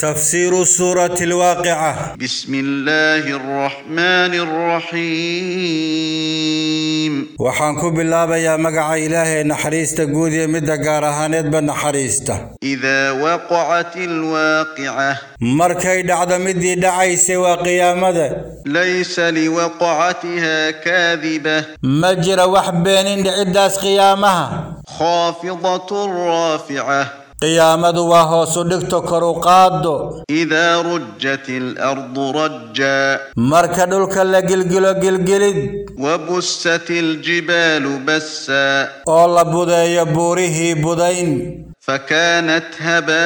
تفسير سورة الواقعة. بسم الله الرحمن الرحيم. وحانكو بالله يا مقع إله نحريست قود يمد قارها ندب نحريست. إذا وقعت الواقعة. مركي دعد مدي دعيس وقيا ماذا ليس لوقعتها كاذبة. مجر وحبين دعداس قيامها خافضة رافعة. Qiyaamadu waa hoosu dhigto kor u qaado إذا رجت الأرض رجا marka dhulka la gilgilo gilgilid وبست الجبال بسا oo la budeeyo buurihii budayn فكانت هباء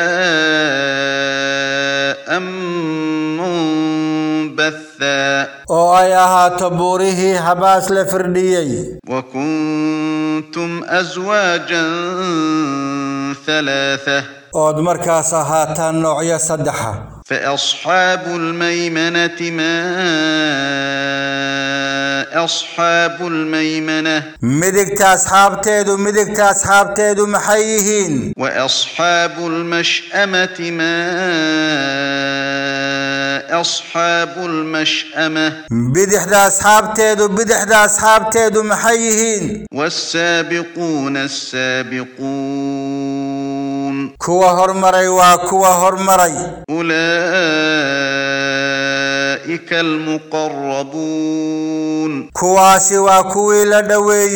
منبثا oo ay ahaato buurihii habaas la firdhiyey وكنتم أزواجا ثلاثة. أود مركاس هاتان نوعية صدحة. فأصحاب الميمنة ما أصحاب الميمنة؟ مدك أصحاب تيدو مدك أصحاب تيدو محيهين. وأصحاب المشأمة ما أصحاب المشأمة؟ بدحد أصحاب تيدو بدحد أصحاب تيدو محيهين. والسابقون السابقون. كوا هرمري وكوا هرمري. أولئك المقربون. كوا سوا كويل دوي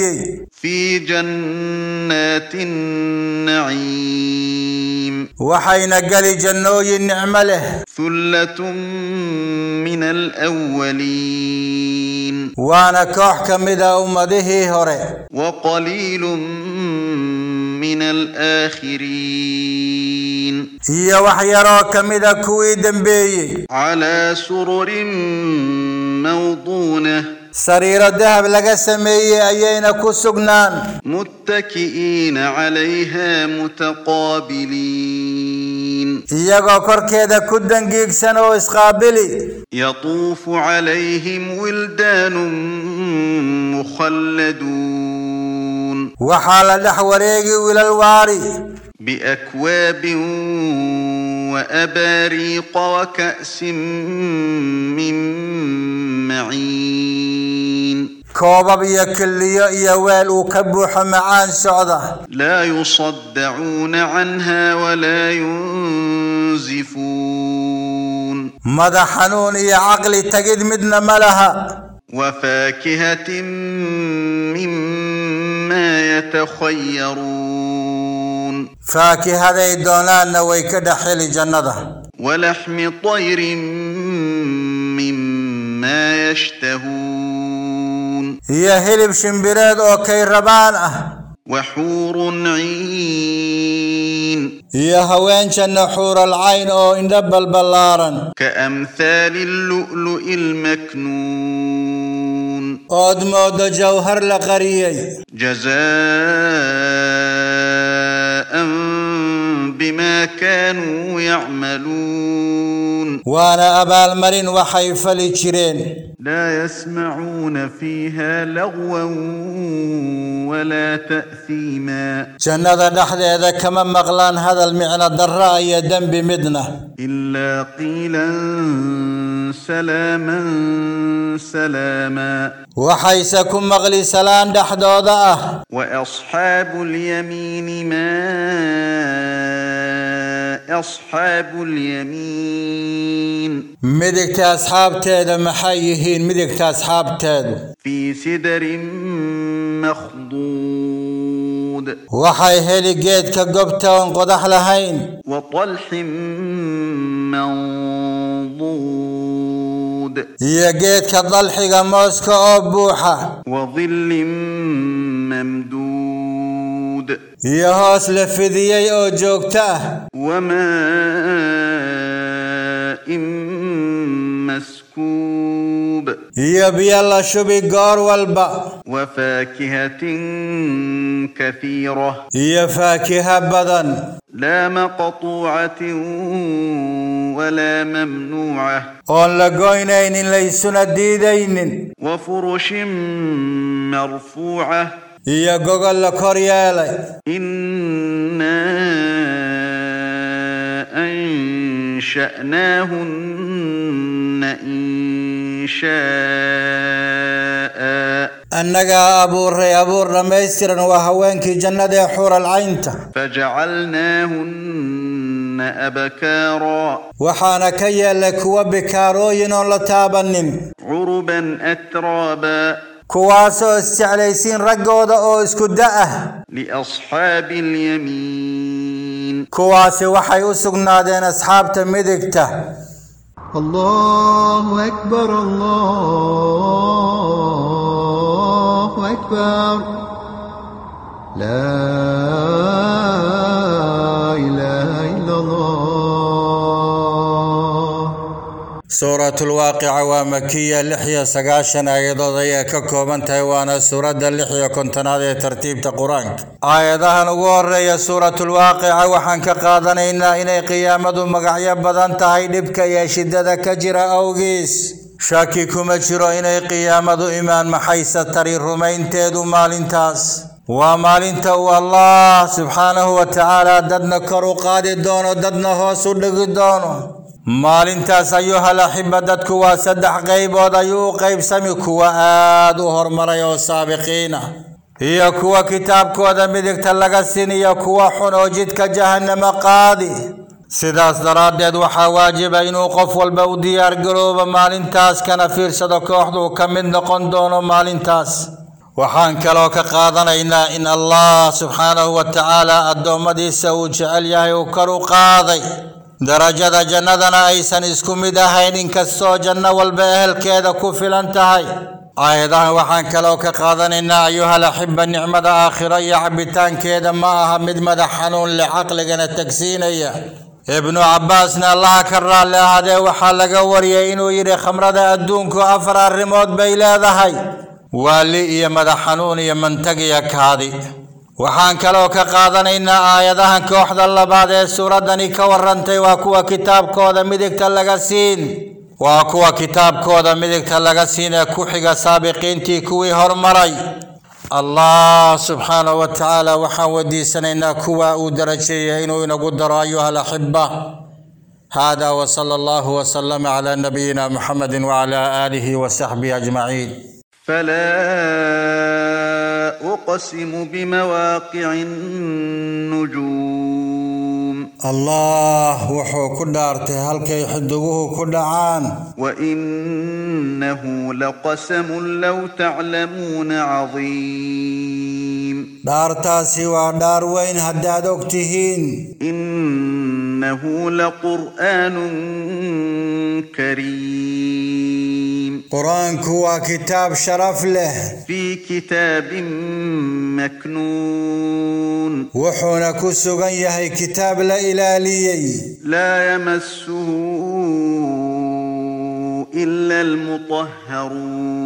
في جنات النعيم. وحين قال جنوي نعمله ثلة من الأولين. وأنا كحكم إذا أمده هري وقليل من من الآخرين. هي وحيراك من أكويدا بي على سرر موضونة. سرير الذهب لك سمي أيين كسقنان. متكئين عليها متقابلين. يقع كرك هذا كدن جيكسن وإسقابلي يطوف عليهم ولدان مخلدون. وحال دحوريق ولا الواري. بأكواب وأباريق وكأس من معين. كوبب يا ويل كبح معان سعدة لا يصدعون عنها ولا ينزفون. ماذا حنون يا عقلي تجد مدن ملها؟ وفاكهة من يتخيرون. فاكي هذي دونان نوي كده حيلي جندة. ولحم طير مما يشتهون. يا هلب شمبريد أوكي ربان وحور عين. يا هوان شن العين أو اندب البلارا كأمثال اللؤلؤ المكنون. آدم د جوهر لغری جزاء بما كانوا يعملون. يسمعون. وأنا ابا المرين وحيف لجرين لا يسمعون فيها لغوا ولا تأثيما. جنة إذا كما مغلان هذا المعنى درا يا دم بمدنا إلا قيلا سلاما سلاما. وحيسكم مغلي سلام دحدودة. وأصحاب اليمين ما أصحاب اليمين. مدكت أصحاب تاد محيهين مدكت أصحاب تيد في سدر مخضود. وحيه لقيت كقبت وانقضح لهين. وطلح منضود. يقيت كالطلح قموسك أبوحة وظل ممدود. محمود يا هاس لفذي أو جوكته وما مسكوب. يا بي الله شبي غار والبا. وفاكهة كثيرة. يا فاكهة بدن. لا مقطوعة ولا ممنوعة. ولا قينين ليسنا ديدين وفرش مرفوعة. يا جوجل لخريال إن أنشأناهن إنشاء أنجا أبو ري أبو رميسر وهوينك جنة حور العين فجعلناهن أبكارا. وحان كي لك وبكارو ينول تابا عربا أترابا. كواسو استعليسين رقودة أو اسكداء لأصحاب اليمين. كواسو وحي أسقنا دين أصحاب تمدكتا. الله أكبر الله أكبر. لا إله إلا الله. Ayay ka kooban tahay waana suuradda lix iyo kontonaad ee tartiibta qur-aanka aayadahan ugu horeeya suuratulwaaqica waxaan ka qaadanaynaa inay qiyaamadu magacyo badan tahay dhibka iyo shidada ka jira awgiis shaki kuma jiro inay qiyaamadu imaan maxayse tari rumaynteedu maalintaas waa maalinta uu allah subxaanahu wa tacaala dadna kor u qaadi doono dadna hoos u dhigi doono maalintaas ayuhal axiba dadku waa saddex qaybood ayuu u qaybsami kuwa aad u horumaray oo saabiqiina iyo kuwa kitaabkooda midigta laga sin iyo kuwa xun oo jidka jahannamo qaadi sidaas daraaddeed waxaa waajiba inuu qof walba u diyaargaroobo maalintaas kana fiirsado kooxduu ka mid noqon doono maalintaas waxaan kaloo ka qaadanaynaa in allah subxaanahu wa tacaala addoommadiisa uu jecel yahay uu kor u qaaday isku mid ahayn inkastoo janno walba ehelkeeda ku filan tahay aayadahan waxaan kaloo ka qaadanaynaa ayuhal axiba nicmada aakhiro iyo cabitaankeeda ma aha mid madax xanuun leh caqligana tagsiinaya ibnu cabbaasna allaha ka raalli ahaadee waxaa laga wariyay inuu yidhi khamrada adduunku afar arrimood bay leedahay waali iyo madax xanuun iyo mantag iyo kaadi وحان كلوك قادن إن آيادهان كوحد الله بعد سورة داني كورانتي واكوا كتاب كودا مدك تلقسين. واكوا كتاب كودا مدك تلقسين كوحيق سابقين تيكوي هرمري. الله سبحانه وتعالى وحان وديسن إن كوا أدرجي إنو إن قدر أيها الأحبة. هذا وصلى الله وسلم على نبينا محمد وعلى آله وصحبه أجمعين. فلا تقسم بمواقع النجوم. الله وحو كدارته هل كي كل عام؟ وإنه لقسم لو تعلمون عظيم. دارتا سوى دار وين هداد اكتهين إنه لقرآن كريم. قرآن هو كتاب شرف له. في كتاب مكنون. وحون كسغن يهي كتاب لا إلى لا يمسه إلا المطهرون.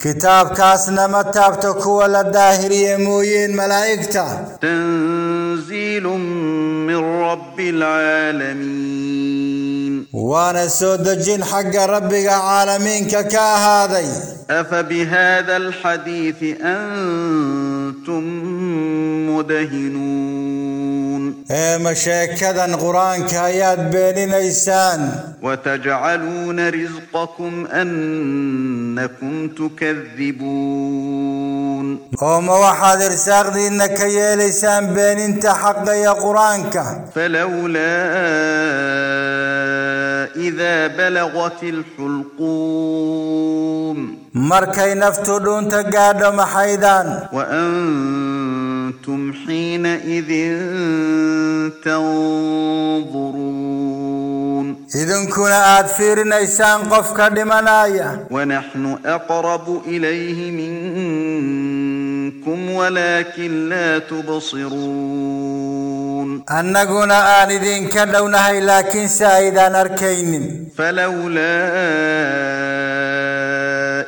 كتاب كاسنا ما تابتك ولا الداهرية موين ملائكته تنزيل من رب العالمين. وأنا سود الجن حق ربك عالمين ككا هذي أفبهذا الحديث أنتم مدهنون. ايما شاكدا قران كايات بين نيسان. وتجعلون رزقكم أنكم تكذبون. قوم واحد إرساق دينك يا لسان بين انت حق يا قرآنك. فلولا إذا بلغت الحلقوم. مركي نفت دون تقاد محيدا وأنتم حينئذ تنظرون. إذن كنا آثير نيسان قفك دمنايا ونحن أقرب إليه منكم. منكم ولكن لا تبصرون. أنقنا آن ذين كلونها لكن سائدا نركين فلولا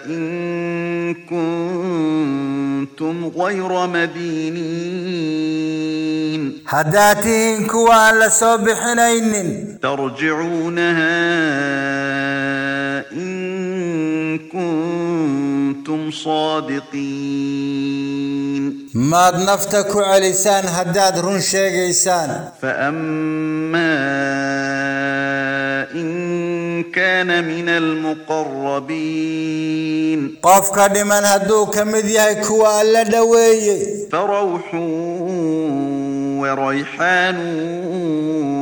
إن كنتم غير مدينين. هداتهم كوالا صبحنين ترجعونها إن كنتم كنتم صادقين. ما نفتك على لسان هداد رون شيغيسان. فأما إن كان من المقربين. قف قدما هدوك مذيا كوا ألا دوي فروح وريحان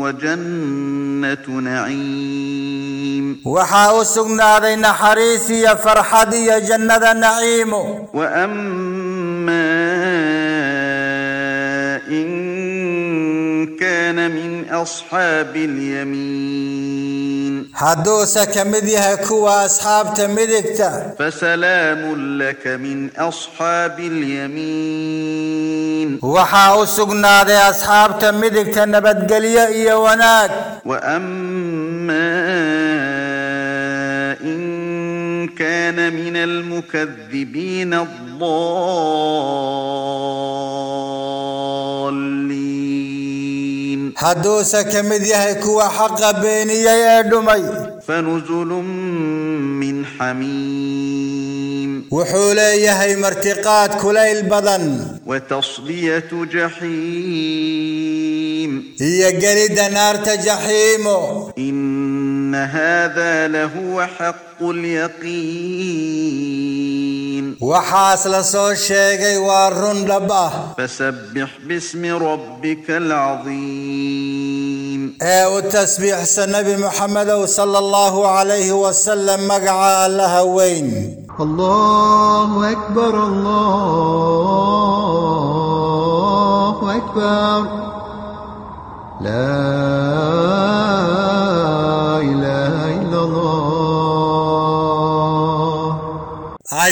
وجنة. نعيم. وحاو سقنا ذينا حريسي فرحدي جنة نعيم. وأما إن كان من أصحاب اليمين. حدوسة كمديها كوا أصحاب تمدكتا. فسلام لك من أصحاب اليمين. وحا أسقنا دي أصحاب تمدكتا نبت قليا إيا وناك. وأما كان من المكذبين الضال حدوسا كمذ يهكو حق بيني يا دمي فنزل من حميم. وحوليه مرتقات كلي البدن. وتصلية جحيم. هي قريد نار تجحيم إن إِنَّ هذا لهو حق اليقين وحاصل سو شيغي وارن ربا. فسبح باسم ربك العظيم اي وتسبيح النبي محمد صلى الله عليه وسلم مقع الله وين الله اكبر الله اكبر لا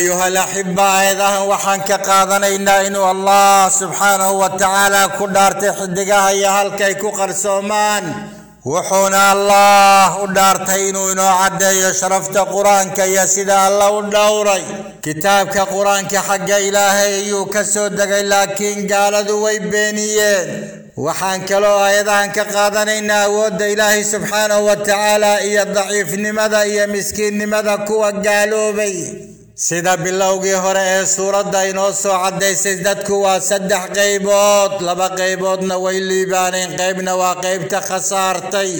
أيها الأحبة إذا وحنك قادنا إنا إن الله سبحانه وتعالى كدار تحدقا هيا هل كيكو قرسومان وحونا الله ودار تينو إنو عدى يشرفت قرآن كي يسيد الله ودوري. كتاب كقرآن كحق إلهي يوكسو دقا لكن قال دوي بينيين وحنك كلو أيضا أنك قادنا إنا ود إلهي سبحانه وتعالى إيا الضعيف نماذا إيا مسكين نماذا كوى قالوا بي sida bilowgii hore ee suuradda inoo soo caddaysay dadku waa saddex qaybood laba qayboodna way liibaaneen qaybna waa qaybta khasaartay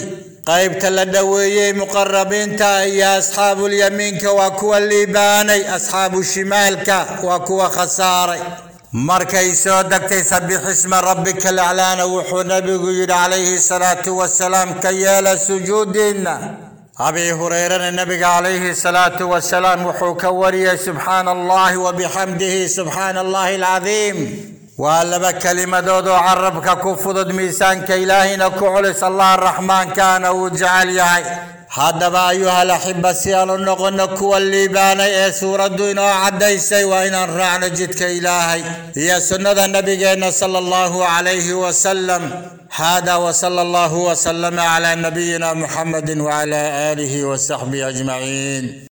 qaybta la dhoweeyey muqarabiinta iyo asxaabulyamiinka waa kuwa liibaanay asxaabu shimaalka waa kuwa khasaaray markay soo degtay sabixisma rabbika alaclaana wuxuu nabigu yidhi calayhi salaatu wasalaam ka yeela sujuudiinna أبي هريرة النبي عليه الصلاة والسلام وحوك وريا سبحان الله وبحمده سبحان الله العظيم. وألب كلمة دودو عرب كفضة ميسان كإلهين كعلس الله الرحمن كان وجعل يعي هذا با أيها الأحبة سيال النقن كوى الليبان يسور الدين وعد يسي وإن الرعن جدك إلهي يا سنة النبي جينا صلى الله عليه وسلم. هذا وصلى الله وسلم على نبينا محمد وعلى آله وصحبه أجمعين.